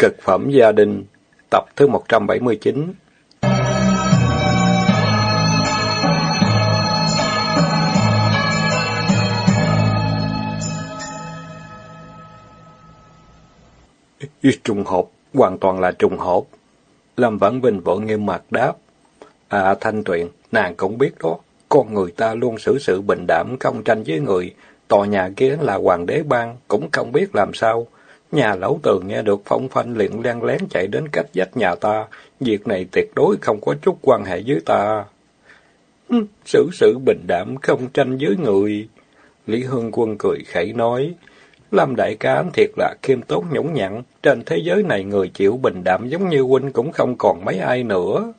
Cực phẩm gia đình, tập thứ 179 Trùng hợp, hoàn toàn là trùng hợp. Lâm Vãn Vinh vội nghiêm mặt đáp. À Thanh Tuyền, nàng cũng biết đó, con người ta luôn xử sự bình đảm, không tranh với người. Tòa nhà kia là hoàng đế ban, cũng không biết làm sao. Nhà lão tường nghe được phong phanh liền len lén chạy đến cách dách nhà ta. Việc này tuyệt đối không có chút quan hệ với ta. Ừ, xử sự bình đảm, không tranh với người. Lý Hương Quân cười khẩy nói. Lâm đại ca thiệt là khiêm tốn nhũng nhặn. Trên thế giới này người chịu bình đảm giống như huynh cũng không còn mấy ai nữa.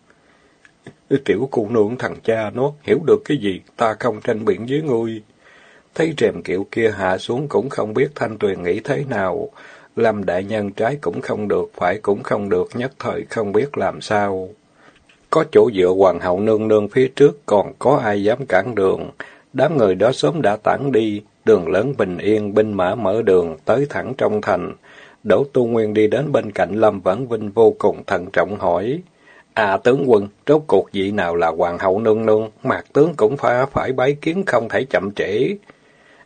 Tiểu cụ nương thằng cha nó, hiểu được cái gì, ta không tranh biện với ngươi. Thấy rèm kiệu kia hạ xuống cũng không biết Thanh Tuyền nghĩ thế nào. Lâm đại nhân trái cũng không được, phải cũng không được, nhất thời không biết làm sao. Có chỗ dựa hoàng hậu nương nương phía trước, còn có ai dám cản đường. Đám người đó sớm đã tản đi, đường lớn bình yên, binh mã mở đường, tới thẳng trong thành. Đỗ Tu Nguyên đi đến bên cạnh Lâm Vãn Vinh vô cùng thận trọng hỏi. À tướng quân, rốt cuộc vị nào là hoàng hậu nương nương, mạc tướng cũng phải phải bái kiến không thể chậm trễ.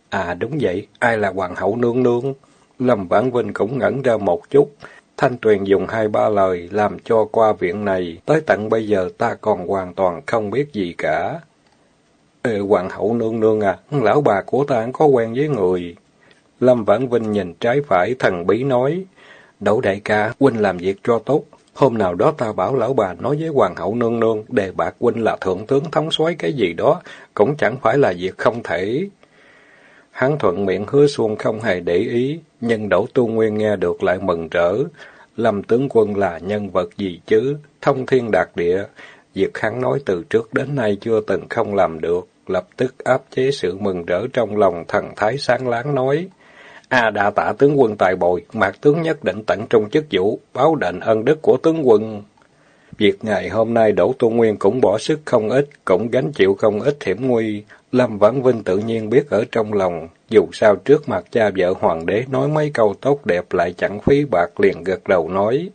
À đúng vậy, ai là hoàng hậu nương nương? Lâm Vãn Vinh cũng ngẩn ra một chút. Thanh Tuyền dùng hai ba lời làm cho qua viện này, tới tận bây giờ ta còn hoàn toàn không biết gì cả. Ê, hoàng hậu nương nương à, lão bà của ta có quen với người. Lâm Vãn Vinh nhìn trái phải thần bí nói, Đậu đại ca, huynh làm việc cho tốt. Hôm nào đó ta bảo lão bà nói với hoàng hậu nương nương, đề bạc huynh là thượng tướng thống soái cái gì đó, cũng chẳng phải là việc không thể. Hắn thuận miệng hứa xuông không hề để ý, nhưng Đỗ Tu Nguyên nghe được lại mừng rỡ. Lâm tướng quân là nhân vật gì chứ? Thông thiên đạt địa. Việc hắn nói từ trước đến nay chưa từng không làm được, lập tức áp chế sự mừng rỡ trong lòng thần thái sáng láng nói. A à, đa tạ tướng quân tài bồi, mạc tướng nhất định tận trung chức vụ, báo đền ân đức của tướng quân. Việc ngày hôm nay Đỗ Tu Nguyên cũng bỏ sức không ít, cũng gánh chịu không ít hiểm nguy. Lâm Vãn Vinh tự nhiên biết ở trong lòng, dù sao trước mặt cha vợ hoàng đế nói mấy câu tốt đẹp lại chẳng phí bạc liền gật đầu nói.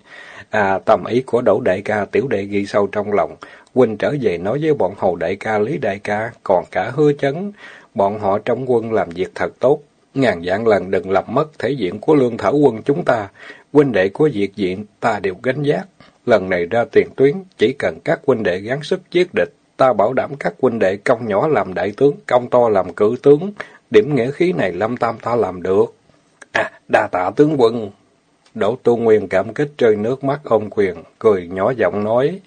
À, tâm ý của Đỗ đại ca tiểu đệ ghi sâu trong lòng. Huynh trở về nói với bọn hầu đại ca Lý đại ca, còn cả hứa chấn. Bọn họ trong quân làm việc thật tốt, ngàn dạng lần đừng làm mất thể diện của lương thảo quân chúng ta. Huynh đệ của diệt diện, ta đều gánh giác. Lần này ra tiền tuyến, chỉ cần các huynh đệ gắng sức giết địch, ta bảo đảm các huynh đệ công nhỏ làm đại tướng, công to làm cử tướng. Điểm nghĩa khí này lâm tam ta làm được. À, đa tạ tướng quân. Đỗ Tu Nguyên cảm kích rơi nước mắt ôm quyền, cười nhỏ giọng nói.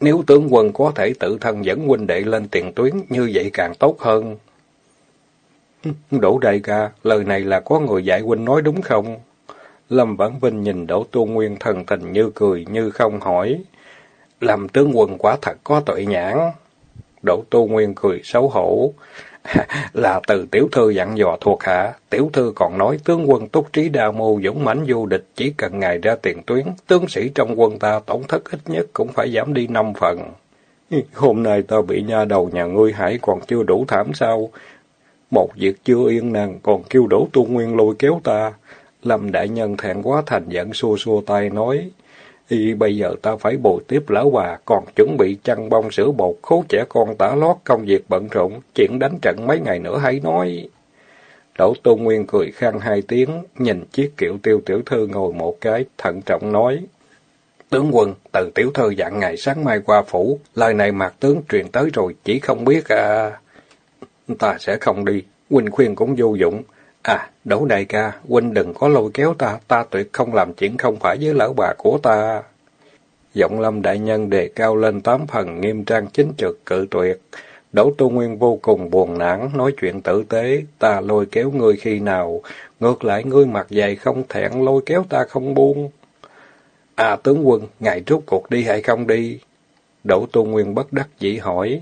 Nếu tướng quân có thể tự thân dẫn huynh đệ lên tiền tuyến, như vậy càng tốt hơn. Đỗ đại ca, lời này là có người dạy huynh nói đúng không? Lâm Vãn Vinh nhìn Đỗ Tu Nguyên thần tình như cười như không hỏi. Làm tướng quân quả thật có tội nhãn. Đỗ Tu Nguyên cười xấu hổ. là từ tiểu thư dặn dò thuộc hạ, tiểu thư còn nói tướng quân túc trí đa mưu dũng mãnh vô địch, chỉ cần ngài ra tiền tuyến, tướng sĩ trong quân ta tổn thất ít nhất cũng phải giảm đi năm phần. Hôm nay ta bị nha đầu nhà ngươi hải còn chưa đủ thảm sao? Một việc chưa yên nàng còn kêu đổ tu nguyên lôi kéo ta. Lâm đại nhân thẹn quá thành giận xua xua tay nói. Thì bây giờ ta phải bồi tiếp lão bà, còn chuẩn bị chăn bông sữa bột, khố trẻ con tả lót, công việc bận rộn, chuyện đánh trận mấy ngày nữa hãy nói. Đỗ Tôn Nguyên cười khang hai tiếng, nhìn chiếc kiệu tiêu tiểu thư ngồi một cái, thận trọng nói. Tướng quân, từ tiểu thư dặn ngày sáng mai qua phủ, lời này mạc tướng truyền tới rồi, chỉ không biết à... Ta sẽ không đi, huynh khuyên cũng vô dụng. À, Đỗ đại ca, huynh đừng có lôi kéo ta, ta tuyệt không làm chuyện không phải với lão bà của ta. Giọng lâm đại nhân đề cao lên tám phần nghiêm trang chính trực cự tuyệt. Đỗ Tu Nguyên vô cùng buồn nản, nói chuyện tử tế, ta lôi kéo ngươi khi nào, ngược lại ngươi mặt dày không thẹn lôi kéo ta không buông. À tướng quân, ngài rút cuộc đi hay không đi? Đỗ Tu Nguyên bất đắc dĩ hỏi.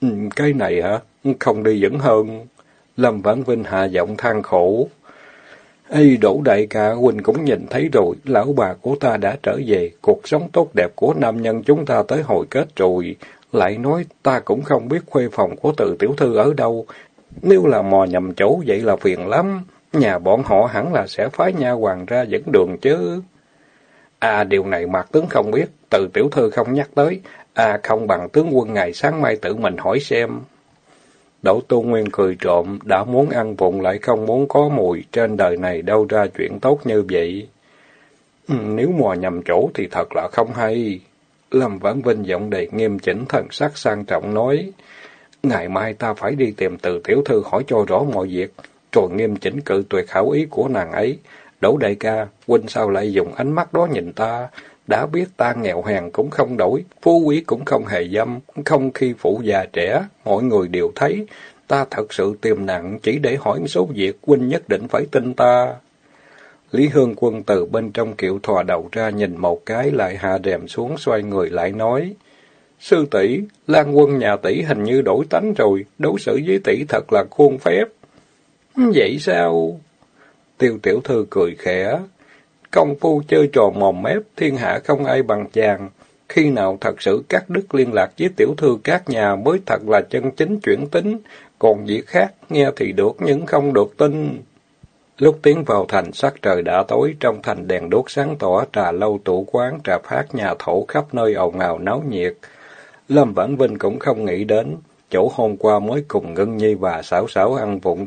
Ừ, cái này hả? Không đi vẫn hơn. Lâm Vãn Vinh hạ giọng than khổ. Ê, đổ đại ca, Huynh cũng nhìn thấy rồi, lão bà của ta đã trở về, cuộc sống tốt đẹp của nam nhân chúng ta tới hồi kết rồi. Lại nói, ta cũng không biết khuê phòng của từ tiểu thư ở đâu. Nếu là mò nhầm chỗ, vậy là phiền lắm. Nhà bọn họ hẳn là sẽ phái nha hoàng ra dẫn đường chứ. À, điều này mặt tướng không biết, từ tiểu thư không nhắc tới. À, không bằng tướng quân ngày sáng mai tự mình hỏi xem. Đỗ Tu Nguyên cười trộm, đã muốn ăn vụng lại không muốn có mùi, trên đời này đâu ra chuyện tốt như vậy. Ừ, nếu mò nhầm chỗ thì thật là không hay. Lâm Vãn Vinh giọng đầy nghiêm chỉnh thần sắc sang trọng nói, Ngày mai ta phải đi tìm từ tiểu thư hỏi cho rõ mọi việc, rồi nghiêm chỉnh cự tuyệt khảo ý của nàng ấy. Đỗ đại ca, huynh sao lại dùng ánh mắt đó nhìn ta? Đã biết ta nghèo hèn cũng không đổi, phú quý cũng không hề dâm, không khi phụ già trẻ, mọi người đều thấy. Ta thật sự tiềm nặng chỉ để hỏi số việc, huynh nhất định phải tin ta. Lý Hương Quân từ bên trong kiệu thò đầu ra nhìn một cái lại hạ rèm xuống xoay người lại nói. Sư tỷ Lan quân nhà tỷ hình như đổi tánh rồi, đối xử với tỷ thật là khuôn phép. Vậy sao? Tiêu tiểu thư cười khẽ. Công phu chơi trò mồm mép, thiên hạ không ai bằng chàng. Khi nào thật sự cắt đứt liên lạc với tiểu thư các nhà mới thật là chân chính chuyển tính, còn việc khác nghe thì được nhưng không được tin. Lúc tiến vào thành sắc trời đã tối, trong thành đèn đốt sáng tỏ, trà lâu tủ quán, trà phát nhà thổ khắp nơi ồn ào náo nhiệt. Lâm Vãn Vinh cũng không nghĩ đến, chỗ hôm qua mới cùng Ngân Nhi và Sảo Sảo ăn vụng,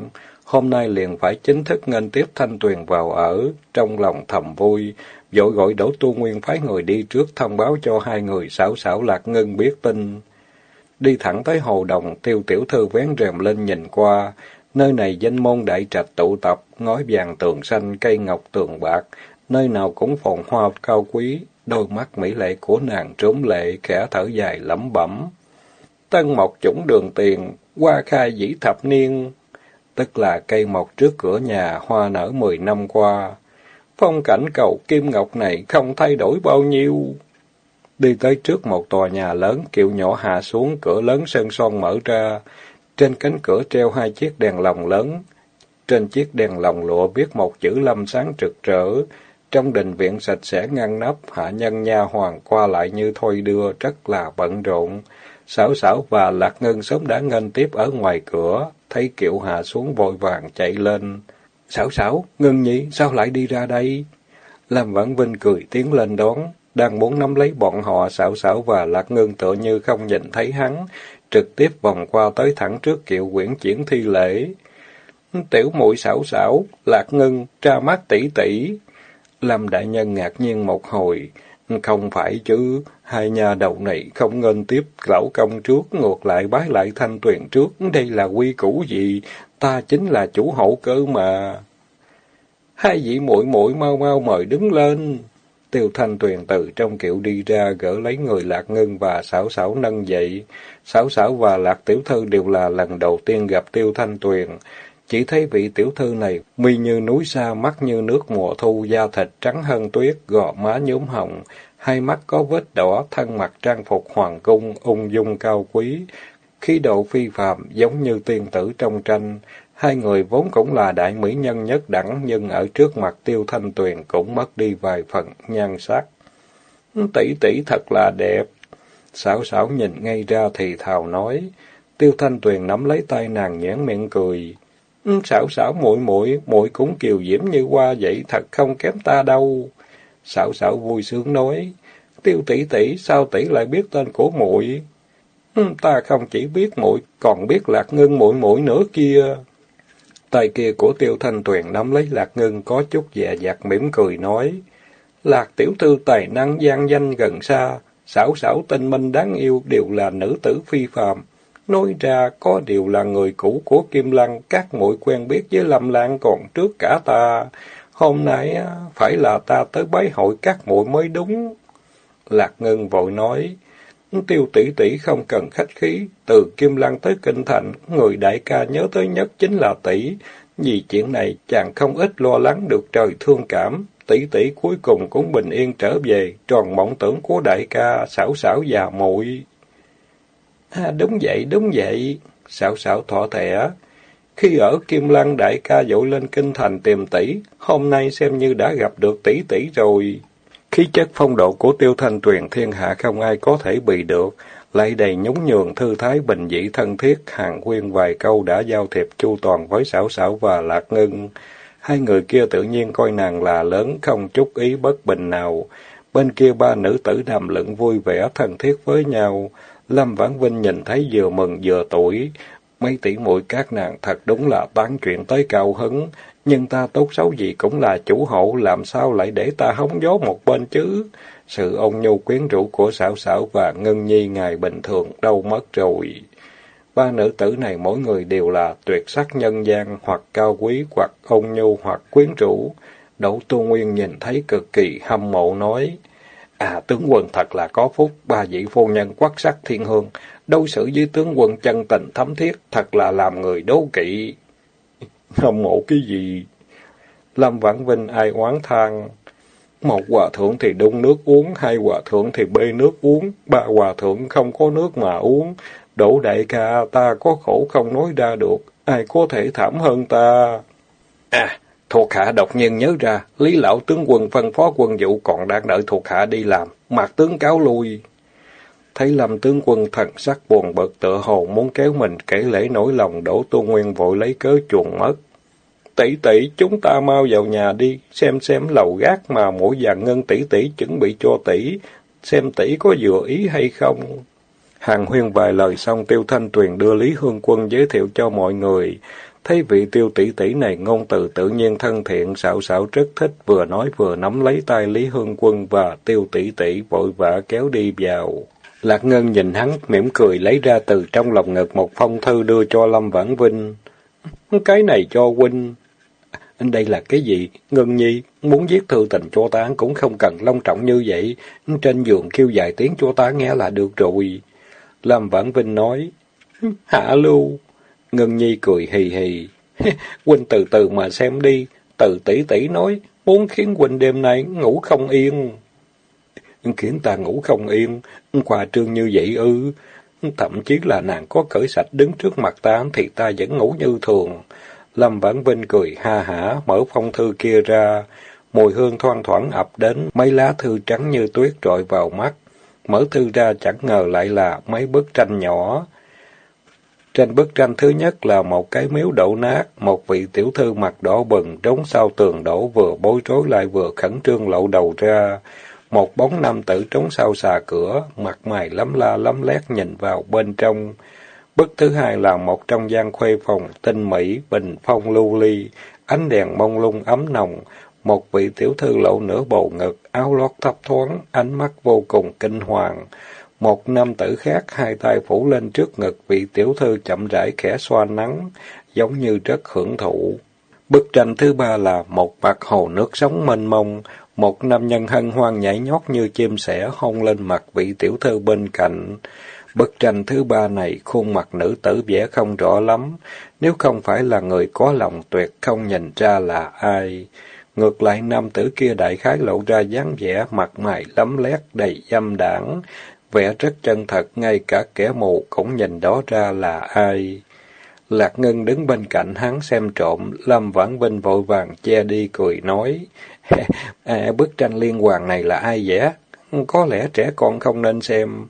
hôm nay liền phải chính thức nghênh tiếp Thanh Tuyền vào ở, trong lòng thầm vui, vội gọi Đỗ Tu Nguyên phái người đi trước thông báo cho hai người Sảo Sảo Lạc Ngân biết tin. Đi thẳng tới hồ đồng, tiêu tiểu thư vén rèm lên nhìn qua, nơi này danh môn đại trạch tụ tập, ngói vàng tường xanh, cây ngọc tường bạc, nơi nào cũng phồn hoa cao quý, đôi mắt mỹ lệ của nàng trốn lệ, khẽ thở dài lẩm bẩm. Tân mộc chủng đường tiền, qua khai dĩ thập niên, tức là cây mọc trước cửa nhà, hoa nở mười năm qua. Phong cảnh cầu kim ngọc này không thay đổi bao nhiêu. Đi tới trước một tòa nhà lớn, kiệu nhỏ hạ xuống, cửa lớn sơn son mở ra. Trên cánh cửa treo hai chiếc đèn lồng lớn. Trên chiếc đèn lồng lụa viết một chữ lâm sáng trực rỡ. Trong đình viện sạch sẽ ngăn nắp, hạ nhân nha hoàng qua lại như thôi đưa, rất là bận rộn. Sảo sảo và Lạc Ngân sớm đã nghênh tiếp ở ngoài cửa, thấy kiệu hạ xuống vội vàng chạy lên. Sảo sảo, ngưng nhỉ, sao lại đi ra đây? Lâm Vãn Vinh cười tiến lên đón, đang muốn nắm lấy bọn họ Sảo sảo và Lạc ngưng tựa như không nhìn thấy hắn, trực tiếp vòng qua tới thẳng trước kiệu quyển chuyển thi lễ. Tiểu muội Sảo sảo, Lạc ngưng tra mắt tỷ tỷ. Lâm đại nhân ngạc nhiên một hồi, không phải chứ, hai nhà đầu này không ngân tiếp lão công trước, ngược lại bái lại thanh tuyền trước, đây là quy củ gì, ta chính là chủ hậu cơ mà. Hai vị muội muội mau mau mời đứng lên. Tiêu thanh tuyền từ trong kiệu đi ra, gỡ lấy người lạc ngân và xảo xảo nâng dậy. Xảo xảo và lạc tiểu thư đều là lần đầu tiên gặp tiêu thanh tuyền. Chỉ thấy vị tiểu thư này, mi như núi xa, mắt như nước mùa thu, da thịt trắng hơn tuyết, gò má nhúm hồng, hai mắt có vết đỏ, thân mặc trang phục hoàng cung, ung dung cao quý, khí độ phi phàm giống như tiên tử trong tranh. Hai người vốn cũng là đại mỹ nhân nhất đẳng, nhưng ở trước mặt tiêu thanh tuyền cũng mất đi vài phần nhan sắc. Tỷ tỷ thật là đẹp. Xảo xảo nhìn ngay ra thì thào nói. Tiêu thanh tuyền nắm lấy tay nàng nhãn miệng cười. Xảo xảo muội muội muội cũng kiều diễm như hoa vậy, thật không kém ta đâu sảo sảo vui sướng nói, tiêu tỷ tỷ, sao tỷ lại biết tên của muội? Ta không chỉ biết muội, còn biết lạc ngân muội muội nữa kia. Tay kia của tiêu thanh tuyền nắm lấy lạc ngân có chút dè dặt mỉm cười nói, lạc tiểu thư tài năng gian danh gần xa, xảo xảo tinh minh đáng yêu đều là nữ tử phi phàm. Nói ra có điều là người cũ của Kim Lăng, các muội quen biết với Lâm Lan còn trước cả ta. Hôm nay phải là ta tới bái hội các muội mới đúng. Lạc Ngân vội nói, tiêu tỷ tỷ không cần khách khí, từ Kim Lăng tới Kinh Thành, người đại ca nhớ tới nhất chính là tỷ. Vì chuyện này chàng không ít lo lắng được trời thương cảm, tỷ tỷ cuối cùng cũng bình yên trở về, tròn mộng tưởng của đại ca, xảo xảo già muội. À, đúng vậy, đúng vậy, xảo xảo thọ thẻ. Khi ở Kim Lăng đại ca dội lên kinh thành tìm tỷ, hôm nay xem như đã gặp được tỷ tỷ rồi. Khí chất phong độ của tiêu thanh tuyền thiên hạ không ai có thể bị được, lại đầy nhún nhường thư thái bình dị thân thiết, hàng khuyên vài câu đã giao thiệp chu toàn với xảo xảo và lạc ngân. Hai người kia tự nhiên coi nàng là lớn, không chút ý bất bình nào. Bên kia ba nữ tử đàm luận vui vẻ thân thiết với nhau. Lâm Vãn Vinh nhìn thấy vừa mừng vừa tuổi. Mấy tỷ muội các nàng thật đúng là tán chuyện tới cao hứng. Nhưng ta tốt xấu gì cũng là chủ hộ, làm sao lại để ta hóng gió một bên chứ? Sự ông nhu quyến rũ của xảo xảo và ngân nhi ngày bình thường đâu mất rồi. Ba nữ tử này mỗi người đều là tuyệt sắc nhân gian, hoặc cao quý, hoặc ông nhu, hoặc quyến rũ. Đỗ Tu Nguyên nhìn thấy cực kỳ hâm mộ nói, À, tướng quân thật là có phúc, ba vị phu nhân quắc sắc thiên hương, đối xử với tướng quân chân tình thấm thiết, thật là làm người đố kỵ. Hâm mộ cái gì? Lâm Vãn Vinh ai oán than. Một hòa thượng thì đun nước uống, hai hòa thượng thì bê nước uống, ba hòa thượng không có nước mà uống. Đỗ đại ca, ta có khổ không nói ra được, ai có thể thảm hơn ta? À, thuộc hạ đột nhiên nhớ ra, Lý Lão tướng quân phân phó quân vụ còn đang đợi thuộc hạ đi làm, mặt tướng cáo lui. Thấy Lâm tướng quân thần sắc buồn bực tựa hồ muốn kéo mình kể lễ nỗi lòng đổ tu nguyên vội lấy cớ chuồn mất. Tỷ tỷ, chúng ta mau vào nhà đi, xem xem lầu gác mà mỗi vàng ngân tỷ tỷ chuẩn bị cho tỷ, xem tỷ có vừa ý hay không. Hàng huyên vài lời xong Tiêu Thanh Tuyền đưa Lý Hương Quân giới thiệu cho mọi người. Thấy vị tiêu tỷ tỷ này ngôn từ tự nhiên thân thiện, xạo xạo rất thích, vừa nói vừa nắm lấy tay Lý Hương Quân và tiêu tỷ tỷ vội vã kéo đi vào. Lạc Ngân nhìn hắn, mỉm cười lấy ra từ trong lòng ngực một phong thư đưa cho Lâm Vãn Vinh. Cái này cho huynh. Đây là cái gì? Ngân Nhi, muốn viết thư tình cho ta cũng không cần long trọng như vậy. Trên giường kêu dài tiếng cho ta nghe là được rồi. Lâm Vãn Vinh nói. Hạ lưu. Ngân Nhi cười hì hì. huynh từ từ mà xem đi. Từ tỷ tỷ nói, muốn khiến huynh đêm nay ngủ không yên. Khiến ta ngủ không yên, khoa trương như vậy ư. Thậm chí là nàng có cởi sạch đứng trước mặt ta thì ta vẫn ngủ như thường. Lâm Vãn Vinh cười ha hả, mở phong thư kia ra. Mùi hương thoang thoảng ập đến, mấy lá thư trắng như tuyết trội vào mắt. Mở thư ra chẳng ngờ lại là mấy bức tranh nhỏ. Trên bức tranh thứ nhất là một cái miếu đổ nát, một vị tiểu thư mặt đỏ bừng, trốn sau tường đổ vừa bối rối lại vừa khẩn trương lộ đầu ra. Một bóng nam tử trốn sau xà cửa, mặt mày lấm la lấm lét nhìn vào bên trong. Bức thứ hai là một trong gian khuê phòng, tinh mỹ, bình phong lưu ly, ánh đèn mông lung ấm nồng. Một vị tiểu thư lộ nửa bầu ngực, áo lót thấp thoáng, ánh mắt vô cùng kinh hoàng. Một nam tử khác, hai tay phủ lên trước ngực, vị tiểu thư chậm rãi khẽ xoa nắng, giống như rất hưởng thụ. Bức tranh thứ ba là một mặt hồ nước sống mênh mông, một nam nhân hân hoan nhảy nhót như chim sẻ hôn lên mặt vị tiểu thư bên cạnh. Bức tranh thứ ba này, khuôn mặt nữ tử vẽ không rõ lắm, nếu không phải là người có lòng tuyệt không nhìn ra là ai. Ngược lại nam tử kia đại khái lộ ra dáng vẻ mặt mày lấm lét đầy dâm đảng, vẻ rất chân thật, ngay cả kẻ mù cũng nhìn đó ra là ai. Lạc Ngân đứng bên cạnh hắn xem trộm, Lâm Vãn Vinh vội vàng che đi cười nói, à, bức tranh liên hoàn này là ai vẽ? Có lẽ trẻ con không nên xem.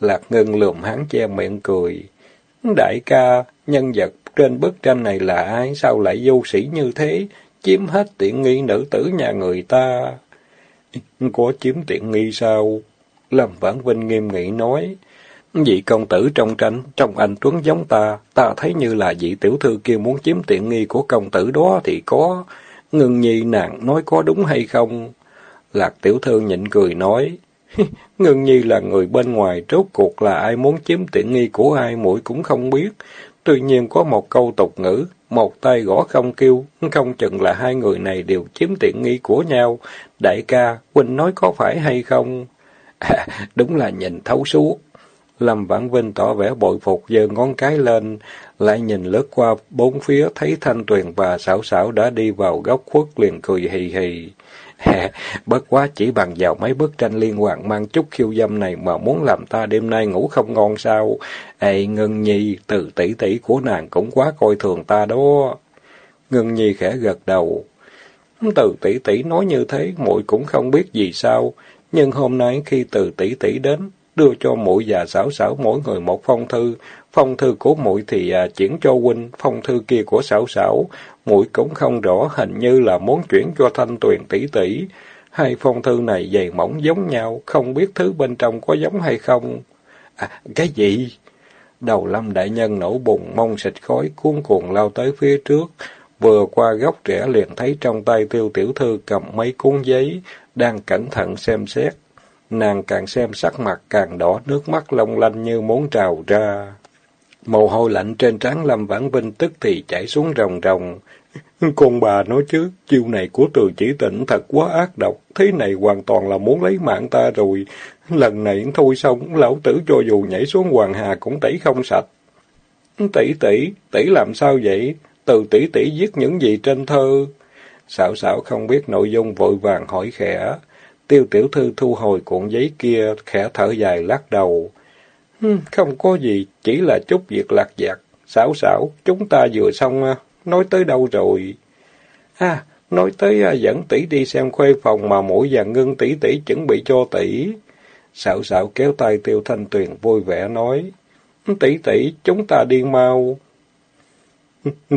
Lạc Ngân lườm hắn che miệng cười. Đại ca, nhân vật trên bức tranh này là ai? Sao lại vô sĩ như thế? Chiếm hết tiện nghi nữ tử nhà người ta. Có chiếm tiện nghi sao? Lâm Vãn Vinh nghiêm nghị nói. Vị công tử trong tranh, trong anh Tuấn giống ta, ta thấy như là vị tiểu thư kia muốn chiếm tiện nghi của công tử đó thì có. Ngưng nhi nàng nói có đúng hay không? Lạc tiểu thư nhịn cười nói. Ngưng nhi là người bên ngoài, rốt cuộc là ai muốn chiếm tiện nghi của ai muội cũng không biết. Tuy nhiên có một câu tục ngữ, một tay gõ không kêu, không chừng là hai người này đều chiếm tiện nghi của nhau. Đại ca, Huynh nói có phải hay không? À, đúng là nhìn thấu suốt. Lâm Vãn Vinh tỏ vẻ bội phục giơ ngón cái lên, lại nhìn lướt qua bốn phía thấy Thanh Tuyền và Sảo Sảo đã đi vào góc khuất liền cười hì hì. Bất quá chỉ bằng vào mấy bức tranh liên hoàn mang chút khiêu dâm này mà muốn làm ta đêm nay ngủ không ngon sao? Ê Ngân Nhi, từ tỷ tỷ của nàng cũng quá coi thường ta đó. Ngân Nhi khẽ gật đầu. Từ tỷ tỷ nói như thế, muội cũng không biết gì sao. Nhưng hôm nay khi từ tỷ tỷ đến, đưa cho muội và xảo xảo mỗi người một phong thư. Phong thư của muội thì à, chuyển cho huynh, phong thư kia của xảo xảo, muội cũng không rõ, hình như là muốn chuyển cho thanh tuyền tỷ tỷ. Hai phong thư này dày mỏng giống nhau, không biết thứ bên trong có giống hay không. À, cái gì? Đầu lâm đại nhân nổ bùng, mông xịt khói, cuốn cuồng lao tới phía trước. Vừa qua góc trẻ liền thấy trong tay tiêu tiểu thư cầm mấy cuốn giấy, đang cẩn thận xem xét. Nàng càng xem sắc mặt càng đỏ, nước mắt long lanh như muốn trào ra. Mồ hôi lạnh trên trán Lâm Vãn Vinh tức thì chảy xuống ròng ròng. Con bà nói chứ, chiêu này của từ chỉ tịnh thật quá ác độc, thế này hoàn toàn là muốn lấy mạng ta rồi. Lần này thôi xong, lão tử cho dù nhảy xuống hoàng hà cũng tẩy không sạch. Tỷ tỷ, tỷ làm sao vậy? Từ tỷ tỷ viết những gì trên thơ? Xảo xảo không biết nội dung vội vàng hỏi khẽ. Tiêu tiểu thư thu hồi cuộn giấy kia, khẽ thở dài lắc đầu. Không có gì, chỉ là chút việc lạc vặt. Xảo xảo, chúng ta vừa xong, à, nói tới đâu rồi? À, nói tới à, dẫn tỷ đi xem khuê phòng mà mỗi và ngưng tỷ tỷ chuẩn bị cho tỷ. Xảo xảo kéo tay tiêu thanh tuyền vui vẻ nói. Tỷ tỷ, chúng ta đi mau.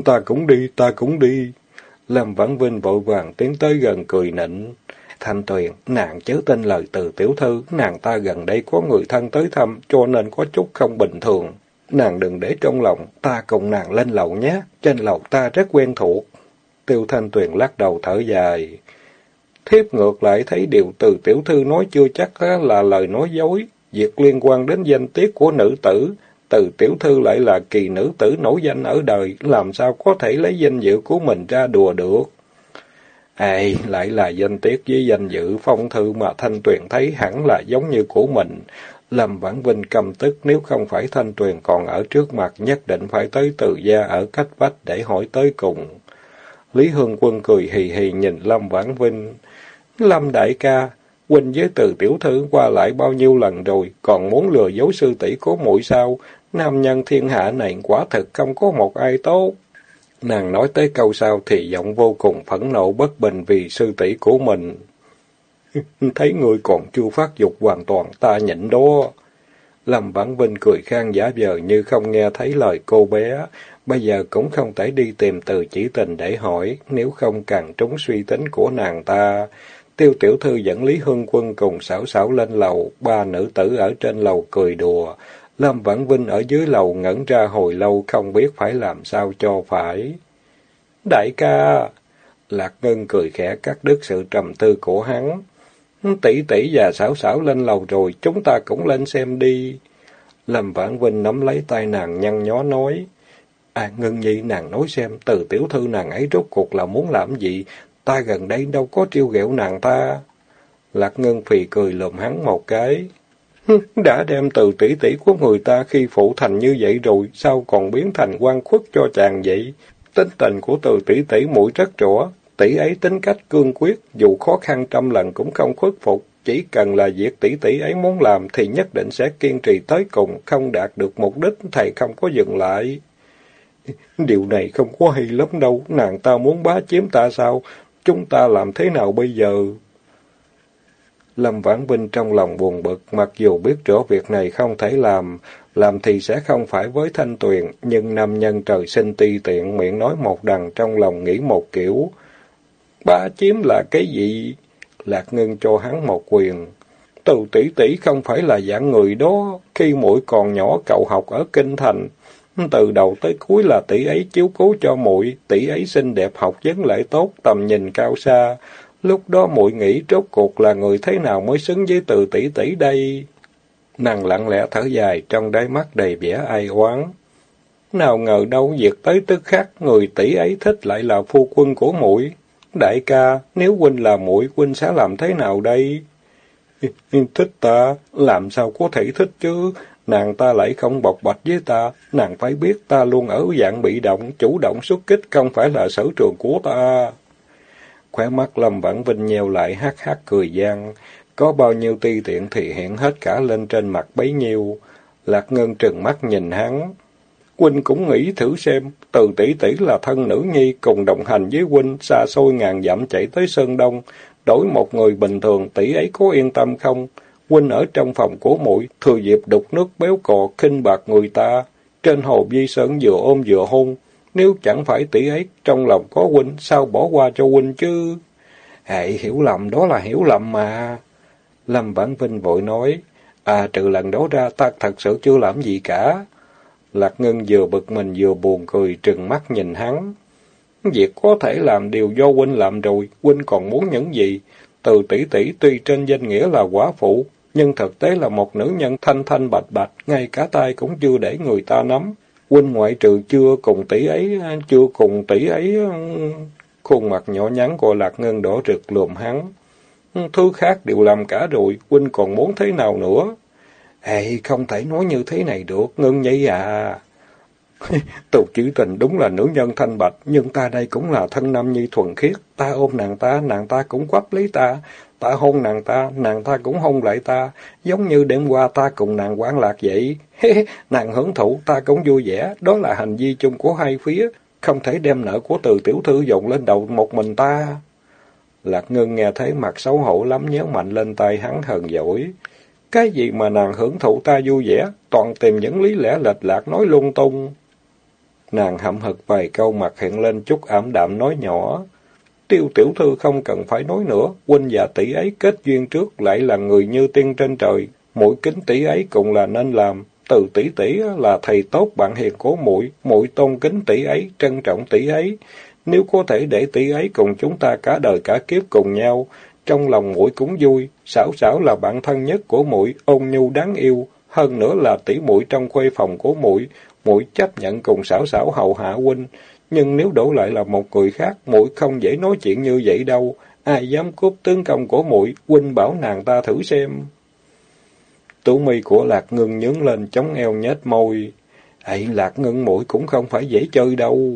Ta cũng đi, ta cũng đi. Lâm Vãn Vinh vội vàng tiến tới gần cười nịnh. Thanh Tuyền, nàng chớ tin lời từ tiểu thư, nàng ta gần đây có người thân tới thăm, cho nên có chút không bình thường. Nàng đừng để trong lòng, ta cùng nàng lên lầu nhé, trên lầu ta rất quen thuộc. Tiêu Thanh Tuyền lắc đầu thở dài. Thiếp ngược lại thấy điều từ tiểu thư nói chưa chắc là lời nói dối, việc liên quan đến danh tiết của nữ tử. Từ tiểu thư lại là kỳ nữ tử nổi danh ở đời, làm sao có thể lấy danh dự của mình ra đùa được. Ê, lại là danh tiết với danh dự phong thư mà Thanh Tuyền thấy hẳn là giống như của mình. Lâm Vãn Vinh cầm tức nếu không phải Thanh Tuyền còn ở trước mặt nhất định phải tới từ gia ở cách vách để hỏi tới cùng. Lý Hương Quân cười hì hì nhìn Lâm Vãn Vinh. Lâm đại ca, huynh với từ tiểu thư qua lại bao nhiêu lần rồi, còn muốn lừa dấu sư tỷ cố muội sao? Nam nhân thiên hạ này quả thực không có một ai tốt. Nàng nói tới câu sau thì giọng vô cùng phẫn nộ bất bình vì sư tỷ của mình. Thấy người còn chưa phát dục hoàn toàn, ta nhịn đó. Lâm Vãn Vinh cười khang giả vờ như không nghe thấy lời cô bé. Bây giờ cũng không thể đi tìm từ chỉ tình để hỏi, nếu không càng trúng suy tính của nàng ta. Tiêu tiểu thư dẫn Lý Hương Quân cùng xảo xảo lên lầu, ba nữ tử ở trên lầu cười đùa. Lâm Vãn Vinh ở dưới lầu ngẩn ra hồi lâu không biết phải làm sao cho phải. Đại ca! Lạc Ngân cười khẽ cắt đứt sự trầm tư của hắn. Tỷ tỷ và xảo xảo lên lầu rồi, chúng ta cũng lên xem đi. Lâm Vãn Vinh nắm lấy tay nàng nhăn nhó nói. À Ngân Nhi nàng nói xem, từ tiểu thư nàng ấy rốt cuộc là muốn làm gì, ta gần đây đâu có trêu ghẹo nàng ta. Lạc Ngân phì cười lùm hắn một cái. Đã đem từ tỷ tỷ của người ta khi phụ thành như vậy rồi, sao còn biến thành quan khuất cho chàng vậy? Tính tình của từ tỷ tỷ mũi rất rõ, tỷ ấy tính cách cương quyết, dù khó khăn trăm lần cũng không khuất phục. Chỉ cần là việc tỷ tỷ ấy muốn làm thì nhất định sẽ kiên trì tới cùng, không đạt được mục đích, thầy không có dừng lại. Điều này không có hay lắm đâu, nàng ta muốn bá chiếm ta sao? Chúng ta làm thế nào bây giờ? Lâm Vãn Vinh trong lòng buồn bực, mặc dù biết rõ việc này không thể làm, làm thì sẽ không phải với Thanh Tuyền, nhưng nam nhân trời sinh ti tiện, miệng nói một đằng trong lòng nghĩ một kiểu. Ba chiếm là cái gì? Lạc Ngân cho hắn một quyền. Từ tỷ tỷ không phải là dạng người đó, khi muội còn nhỏ cậu học ở Kinh Thành. Từ đầu tới cuối là tỷ ấy chiếu cố cho muội, tỷ ấy xinh đẹp học vấn lại tốt, tầm nhìn cao xa, Lúc đó muội nghĩ rốt cuộc là người thế nào mới xứng với từ tỷ tỷ đây? Nàng lặng lẽ thở dài, trong đáy mắt đầy vẻ ai oán. Nào ngờ đâu việc tới tức khắc, người tỷ ấy thích lại là phu quân của muội. Đại ca, nếu huynh là muội, huynh sẽ làm thế nào đây? thích ta, làm sao có thể thích chứ? Nàng ta lại không bộc bạch với ta, nàng phải biết ta luôn ở dạng bị động, chủ động xuất kích không phải là sở trường của ta. Khóe mắt Lâm Vãn Vinh nheo lại hát hát cười gian. Có bao nhiêu ti tiện thì hiện hết cả lên trên mặt bấy nhiêu. Lạc Ngân trừng mắt nhìn hắn. Huynh cũng nghĩ thử xem, từ tỷ tỷ là thân nữ nhi cùng đồng hành với Huynh xa xôi ngàn dặm chạy tới Sơn Đông. Đổi một người bình thường tỷ ấy có yên tâm không? Huynh ở trong phòng của muội thừa dịp đục nước béo cò khinh bạc người ta. Trên hồ di sơn vừa ôm vừa hôn, nếu chẳng phải tỷ ấy trong lòng có huynh, sao bỏ qua cho huynh chứ? Hệ hiểu lầm, đó là hiểu lầm mà. Lâm Vãn Vinh vội nói, à trừ lần đó ra ta thật sự chưa làm gì cả. Lạc Ngân vừa bực mình vừa buồn cười trừng mắt nhìn hắn. Việc có thể làm đều do huynh làm rồi, huynh còn muốn những gì? Từ tỷ tỷ tuy trên danh nghĩa là quả phụ, nhưng thực tế là một nữ nhân thanh thanh bạch bạch, ngay cả tay cũng chưa để người ta nắm. Huynh ngoại trừ chưa cùng tỷ ấy, chưa cùng tỷ ấy... Khuôn mặt nhỏ nhắn của Lạc Ngân đỏ rực lùm hắn. Thứ khác đều làm cả rồi, huynh còn muốn thế nào nữa? Ê, không thể nói như thế này được, Ngân nhây à. Tục chữ tình đúng là nữ nhân thanh bạch, nhưng ta đây cũng là thân nam nhi thuần khiết. Ta ôm nàng ta, nàng ta cũng quắp lấy ta. Ta hôn nàng ta, nàng ta cũng hôn lại ta. Giống như đêm qua ta cùng nàng quán lạc vậy. nàng hưởng thụ, ta cũng vui vẻ. Đó là hành vi chung của hai phía. Không thể đem nợ của từ tiểu thư dồn lên đầu một mình ta. Lạc Ngân nghe thấy mặt xấu hổ lắm nhéo mạnh lên tay hắn hờn dỗi. Cái gì mà nàng hưởng thụ ta vui vẻ, toàn tìm những lý lẽ lệch lạc nói lung tung. Nàng hậm hực vài câu mặt hiện lên chút ảm đạm nói nhỏ. Tiêu tiểu thư không cần phải nói nữa, huynh và tỷ ấy kết duyên trước lại là người như tiên trên trời, mỗi kính tỷ ấy cũng là nên làm. Từ tỷ tỷ là thầy tốt bạn hiền của muội, muội tôn kính tỷ ấy, trân trọng tỷ ấy. Nếu có thể để tỷ ấy cùng chúng ta cả đời cả kiếp cùng nhau, trong lòng muội cũng vui. Sảo sảo là bạn thân nhất của muội, ôn nhu đáng yêu, hơn nữa là tỷ muội trong khuê phòng của muội, muội chấp nhận cùng xảo xảo hầu hạ huynh, nhưng nếu đổ lại là một người khác, muội không dễ nói chuyện như vậy đâu. Ai dám cướp tướng công của muội, huynh bảo nàng ta thử xem. Tú mi của Lạc Ngân nhướng lên chống eo nhếch môi. Ấy Lạc Ngân muội cũng không phải dễ chơi đâu.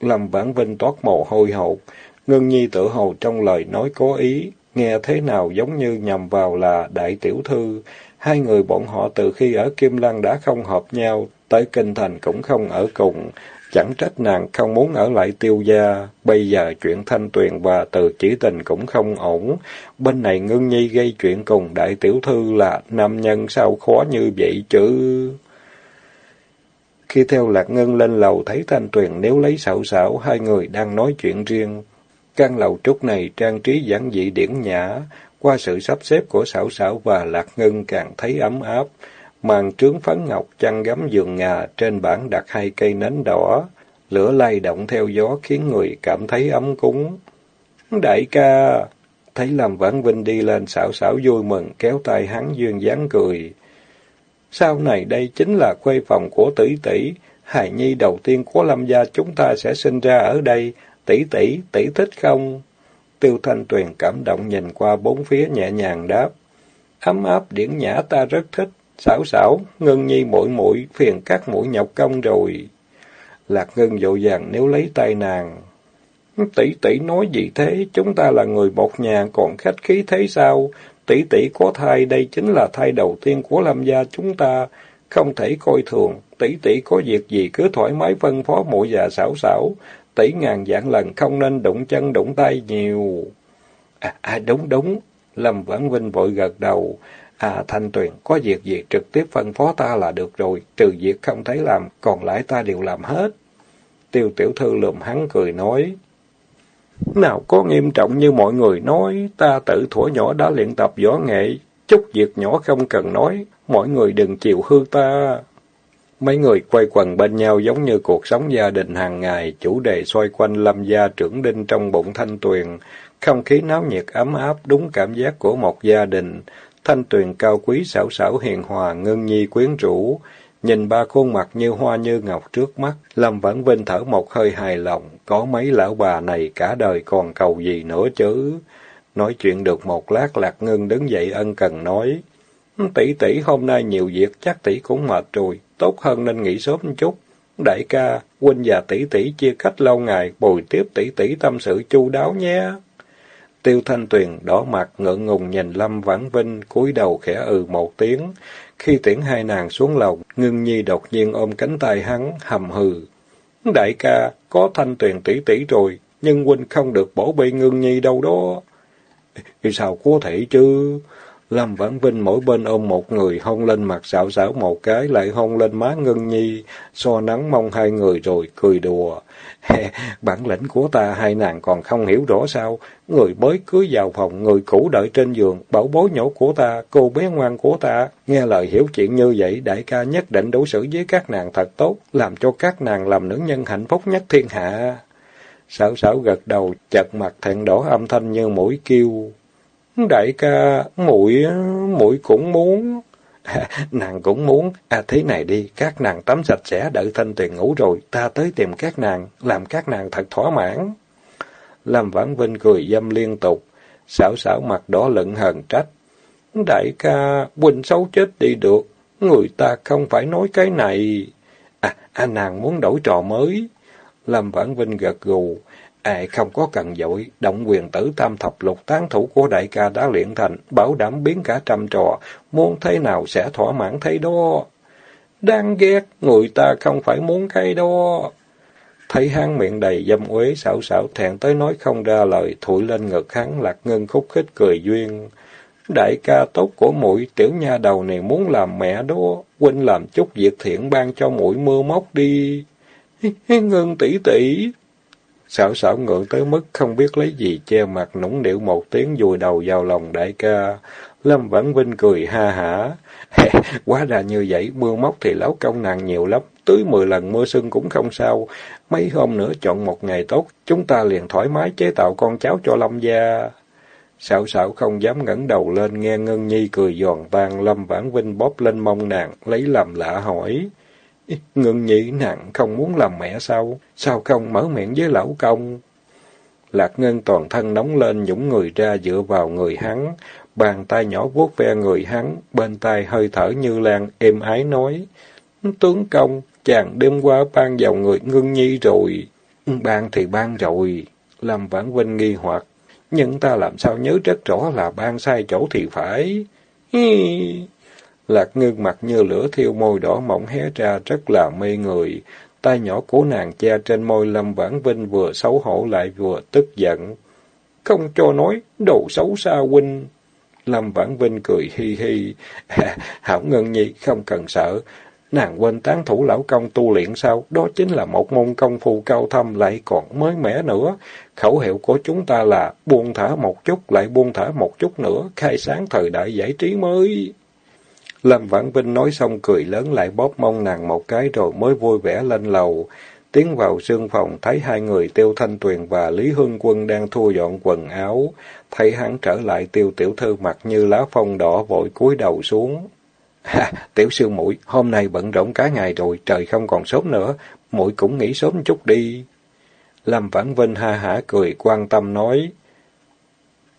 Lâm Vãn Vinh toát mồ hôi hột. Ngân Nhi tự hồ trong lời nói có ý, nghe thế nào giống như nhầm vào là đại tiểu thư. Hai người bọn họ từ khi ở Kim lan đã không hợp nhau, tới kinh thành cũng không ở cùng. Chẳng trách nàng không muốn ở lại tiêu gia. Bây giờ chuyện thanh tuyền và từ chỉ tình cũng không ổn. Bên này ngưng nhi gây chuyện cùng đại tiểu thư là nam nhân sao khó như vậy chứ? Khi theo Lạc Ngân lên lầu thấy Thanh Tuyền nếu lấy xạo xảo, hai người đang nói chuyện riêng. Căn lầu trúc này trang trí giản dị điển nhã, qua sự sắp xếp của xảo xảo và Lạc Ngân càng thấy ấm áp. Màn trướng phấn ngọc chăn gấm giường ngà, trên bảng đặt hai cây nến đỏ. Lửa lay động theo gió khiến người cảm thấy ấm cúng. Đại ca! Thấy làm Vãn Vinh đi lên xảo xảo vui mừng, kéo tay hắn duyên dáng cười. Sau này đây chính là khuê phòng của tỷ tỷ, hài nhi đầu tiên của lâm gia chúng ta sẽ sinh ra ở đây, tỷ tỷ, tỷ thích không? Tiêu Thanh Tuyền cảm động nhìn qua bốn phía nhẹ nhàng đáp. Ấm áp điển nhã ta rất thích, xảo xảo, ngân nhi muội muội phiền các mũi nhọc công rồi. Lạc ngân dội vàng nếu lấy tay nàng. Tỷ tỷ nói gì thế, chúng ta là người một nhà còn khách khí thế sao? Tỷ tỷ có thai, đây chính là thai đầu tiên của Lâm gia chúng ta, không thể coi thường. Tỷ tỷ có việc gì cứ thoải mái phân phó muội già xảo xảo, tỷ ngàn dạng lần không nên đụng chân đụng tay nhiều. À, à đúng đúng, Lâm Vãn Vinh vội gật đầu. À Thanh Tuyền, có việc gì trực tiếp phân phó ta là được rồi, trừ việc không thấy làm, còn lại ta đều làm hết. Tiêu tiểu thư lườm hắn cười nói. Nào có nghiêm trọng như mọi người nói, ta tự thuở nhỏ đã luyện tập võ nghệ, chút việc nhỏ không cần nói, mọi người đừng chịu hư ta. Mấy người quay quần bên nhau giống như cuộc sống gia đình hàng ngày, chủ đề xoay quanh lâm gia trưởng đinh trong bụng Thanh Tuyền, không khí náo nhiệt ấm áp đúng cảm giác của một gia đình. Thanh Tuyền cao quý xảo xảo hiền hòa, ngân nhi quyến rũ, Nhìn ba khuôn mặt như hoa như ngọc trước mắt, Lâm Vãn Vinh thở một hơi hài lòng, có mấy lão bà này cả đời còn cầu gì nữa chứ. Nói chuyện được một lát Lạc Ngân đứng dậy ân cần nói, ừ, tỷ tỷ hôm nay nhiều việc chắc tỷ cũng mệt rồi, tốt hơn nên nghỉ sớm chút. Đại ca, huynh và tỷ tỷ chia cách lâu ngày, bồi tiếp tỷ tỷ tâm sự chu đáo nhé. Tiêu Thanh Tuyền đỏ mặt ngượng ngùng nhìn Lâm Vãn Vinh, cúi đầu khẽ ừ một tiếng, khi tiễn hai nàng xuống lầu, ngưng nhi đột nhiên ôm cánh tay hắn, hầm hừ. Đại ca, có thanh tuyền tỷ tỷ rồi, nhưng huynh không được bỏ bê ngưng nhi đâu đó. Sao có thể chứ? Lâm Vãn Vinh mỗi bên ôm một người, hôn lên mặt xạo xảo một cái, lại hôn lên má Ngân Nhi, so nắng mong hai người rồi, cười đùa. Bản lĩnh của ta hai nàng còn không hiểu rõ sao, người mới cưới vào phòng, người cũ đợi trên giường, bảo bối nhỏ của ta, cô bé ngoan của ta, nghe lời hiểu chuyện như vậy, đại ca nhất định đối xử với các nàng thật tốt, làm cho các nàng làm nữ nhân hạnh phúc nhất thiên hạ. Sảo sảo gật đầu, chật mặt thẹn đỏ âm thanh như mũi kêu. Đại ca, muội muội cũng muốn. À, nàng cũng muốn. À thế này đi, các nàng tắm sạch sẽ đợi thanh tuyền ngủ rồi, ta tới tìm các nàng, làm các nàng thật thỏa mãn. Lâm Vãn Vinh cười dâm liên tục, xảo xảo mặt đỏ lận hờn trách. Đại ca, huynh xấu chết đi được, người ta không phải nói cái này. À, à nàng muốn đổi trò mới. Lâm Vãn Vinh gật gù. Ai không có cần dội, động quyền tử tam thập lục tán thủ của đại ca đã luyện thành, bảo đảm biến cả trăm trò, muốn thế nào sẽ thỏa mãn thế đó. Đang ghét, người ta không phải muốn cái đó. Thấy hắn miệng đầy dâm uế xảo xảo thẹn tới nói không ra lời, thụi lên ngực hắn lạc ngân khúc khích cười duyên. Đại ca tốt của mũi tiểu nha đầu này muốn làm mẹ đó, huynh làm chút việc thiện ban cho mũi mưa móc đi. Ngân tỷ tỷ, Xảo xảo ngượng tới mức không biết lấy gì che mặt nũng nịu một tiếng vùi đầu vào lòng đại ca. Lâm Vãn Vinh cười ha hả. Quá ra như vậy, mưa móc thì lão công nàng nhiều lắm. Tưới mười lần mưa sưng cũng không sao. Mấy hôm nữa chọn một ngày tốt, chúng ta liền thoải mái chế tạo con cháu cho Lâm gia. sảo sảo không dám ngẩng đầu lên nghe Ngân Nhi cười giòn tan, Lâm Vãn Vinh bóp lên mông nàng, lấy làm lạ hỏi. Ngưng nhị nặng không muốn làm mẹ sao? Sao không mở miệng với lão công? Lạc Ngân toàn thân nóng lên, nhũng người ra dựa vào người hắn. Bàn tay nhỏ vuốt ve người hắn, bên tai hơi thở như lan, êm ái nói. Tướng công, chàng đêm qua ban vào người ngưng nhi rồi. Ban thì ban rồi. Lâm Vãn Vinh nghi hoặc. Nhưng ta làm sao nhớ rất rõ là ban sai chỗ thì phải. Hi... Lạc ngưng mặt như lửa thiêu môi đỏ mỏng hé ra rất là mê người. Tay nhỏ của nàng che trên môi Lâm Vãn Vinh vừa xấu hổ lại vừa tức giận. Không cho nói, đồ xấu xa huynh. Lâm Vãn Vinh cười hi hi. Hảo Ngân Nhi không cần sợ. Nàng quên tán thủ lão công tu luyện sao? Đó chính là một môn công phu cao thâm lại còn mới mẻ nữa. Khẩu hiệu của chúng ta là buông thả một chút lại buông thả một chút nữa, khai sáng thời đại giải trí mới. Lâm Vãn Vinh nói xong cười lớn lại bóp mông nàng một cái rồi mới vui vẻ lên lầu. Tiến vào sương phòng thấy hai người Tiêu Thanh Tuyền và Lý Hương Quân đang thu dọn quần áo. Thấy hắn trở lại Tiêu Tiểu Thư mặt như lá phong đỏ vội cúi đầu xuống. Ha, tiểu sư muội hôm nay bận rộn cả ngày rồi, trời không còn sớm nữa, muội cũng nghỉ sớm chút đi. Lâm Vãn Vinh ha hả cười quan tâm nói.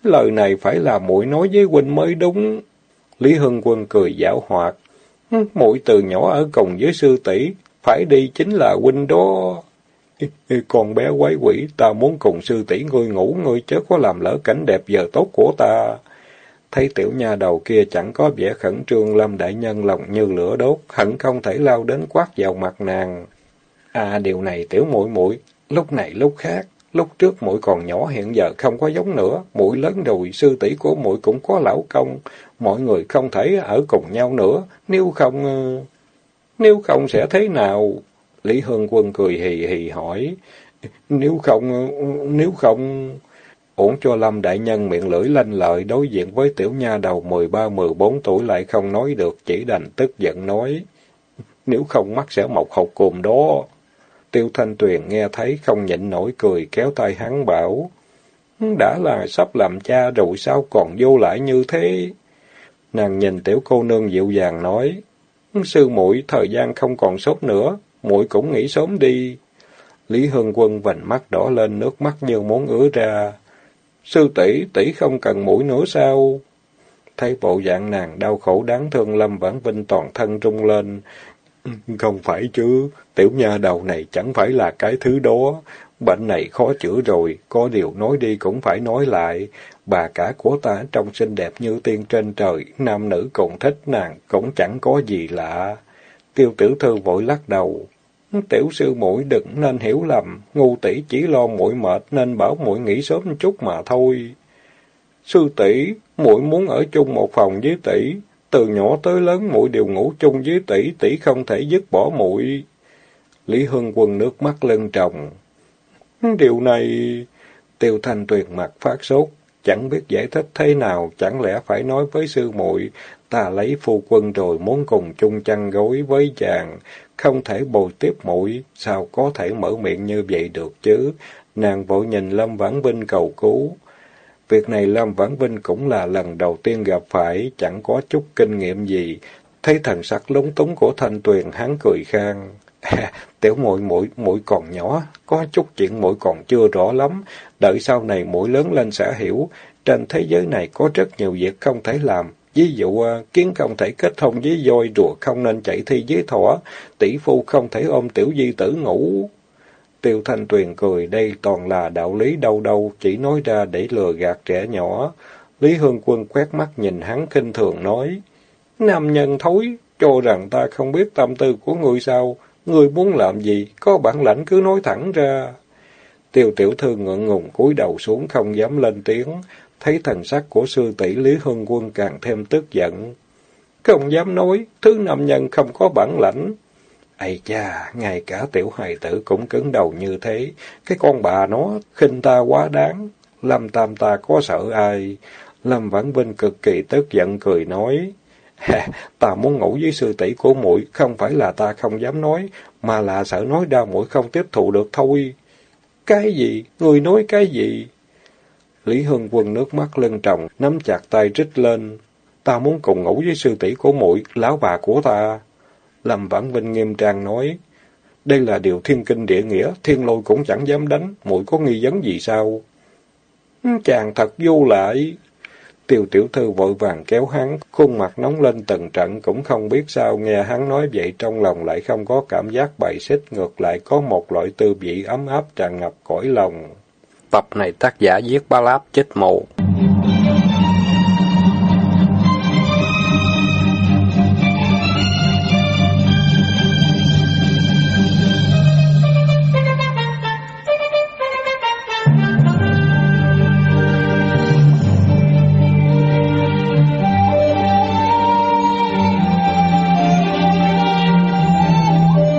Lời này phải là muội nói với huynh mới đúng. Lý Hưng Quân cười giảo hoạt. Ừ, Mũi từ nhỏ ở cùng với sư tỷ phải đi chính là huynh đó. Con bé quái quỷ, ta muốn cùng sư tỷ ngươi ngủ, ngươi chớ có làm lỡ cảnh đẹp giờ tốt của ta. Thấy tiểu nha đầu kia chẳng có vẻ khẩn trương, Lâm Đại Nhân lòng như lửa đốt, hẳn không thể lao đến quát vào mặt nàng. À, điều này tiểu muội muội lúc này lúc khác, lúc trước muội còn nhỏ hiện giờ không có giống nữa, muội lớn rồi, sư tỷ của muội cũng có lão công, mọi người không thể ở cùng nhau nữa, nếu không... Ờ, nếu không sẽ thế nào? Lý Hương Quân cười hì hì hỏi. Nếu không... Ờ, nếu không... Ổn cho Lâm Đại Nhân miệng lưỡi lanh lợi đối diện với tiểu nha đầu 13-14 tuổi lại không nói được, chỉ đành tức giận nói. Nếu không mắt sẽ mọc hột cùm đó. Tiêu Thanh Tuyền nghe thấy không nhịn nổi cười kéo tay hắn bảo. Đã là sắp làm cha rồi sao còn vô lại như thế? Nàng nhìn tiểu cô nương dịu dàng nói, sư muội thời gian không còn sốt nữa, muội cũng nghỉ sớm đi. Lý Hương Quân vành mắt đỏ lên, nước mắt như muốn ứa ra. Sư tỷ tỷ không cần mũi nữa sao? Thấy bộ dạng nàng đau khổ đáng thương Lâm Vãn Vinh toàn thân rung lên. Không phải chứ, tiểu nha đầu này chẳng phải là cái thứ đó. Bệnh này khó chữa rồi, có điều nói đi cũng phải nói lại. Bà cả của ta trông xinh đẹp như tiên trên trời, nam nữ cùng thích nàng, cũng chẳng có gì lạ. Tiêu tiểu thư vội lắc đầu. Tiểu sư muội đừng nên hiểu lầm, ngu tỷ chỉ lo muội mệt nên bảo muội nghỉ sớm chút mà thôi. Sư tỷ muội muốn ở chung một phòng với tỷ. Từ nhỏ tới lớn muội đều ngủ chung với tỷ, tỷ không thể dứt bỏ muội. Lý Hưng Quân nước mắt lưng tròng. Điều này... Tiêu Thanh Tuyền mặt phát sốt, chẳng biết giải thích thế nào, chẳng lẽ phải nói với sư muội ta lấy phu quân rồi muốn cùng chung chăn gối với chàng, không thể bồi tiếp muội sao có thể mở miệng như vậy được chứ? Nàng vội nhìn Lâm Vãn Vinh cầu cứu. Việc này Lâm Vãn Vinh cũng là lần đầu tiên gặp phải, chẳng có chút kinh nghiệm gì. Thấy thần sắc lúng túng của Thanh Tuyền, hắn cười khang. tiểu muội muội muội còn nhỏ, có chút chuyện muội còn chưa rõ lắm, đợi sau này muội lớn lên sẽ hiểu, trên thế giới này có rất nhiều việc không thể làm, ví dụ à, kiến không thể kết hôn với voi, rùa không nên chạy thi với thỏ, tỷ phu không thể ôm tiểu di tử ngủ. Tiêu Thanh Tuyền cười, đây toàn là đạo lý đâu đâu, chỉ nói ra để lừa gạt trẻ nhỏ. Lý Hương Quân quét mắt nhìn hắn khinh thường nói, Nam nhân thối, cho rằng ta không biết tâm tư của người sao, người muốn làm gì, có bản lãnh cứ nói thẳng ra. Tiêu tiểu thư ngượng ngùng cúi đầu xuống không dám lên tiếng, thấy thần sắc của sư tỷ Lý Hương Quân càng thêm tức giận. Không dám nói, thứ nam nhân không có bản lãnh. Ây cha, ngay cả tiểu hài tử cũng cứng đầu như thế, cái con bà nó khinh ta quá đáng. Lâm Tam ta có sợ ai? Lâm Vãn Vinh cực kỳ tức giận cười nói. ta muốn ngủ với sư tỷ của muội không phải là ta không dám nói, mà là sợ nói ra muội không tiếp thụ được thôi. Cái gì? Người nói cái gì? Lý Hưng Quân nước mắt lưng tròng, nắm chặt tay rít lên. Ta muốn cùng ngủ với sư tỷ của muội, lão bà của ta. Lâm Vãn Vinh nghiêm trang nói. Đây là điều thiên kinh địa nghĩa, thiên lôi cũng chẳng dám đánh, muội có nghi vấn gì sao? Ừ, chàng thật vô lại. Tiêu tiểu thư vội vàng kéo hắn, khuôn mặt nóng lên từng trận cũng không biết sao nghe hắn nói vậy trong lòng lại không có cảm giác bày xích, ngược lại có một loại tư vị ấm áp tràn ngập cõi lòng. Tập này tác giả viết ba láp chết mộ.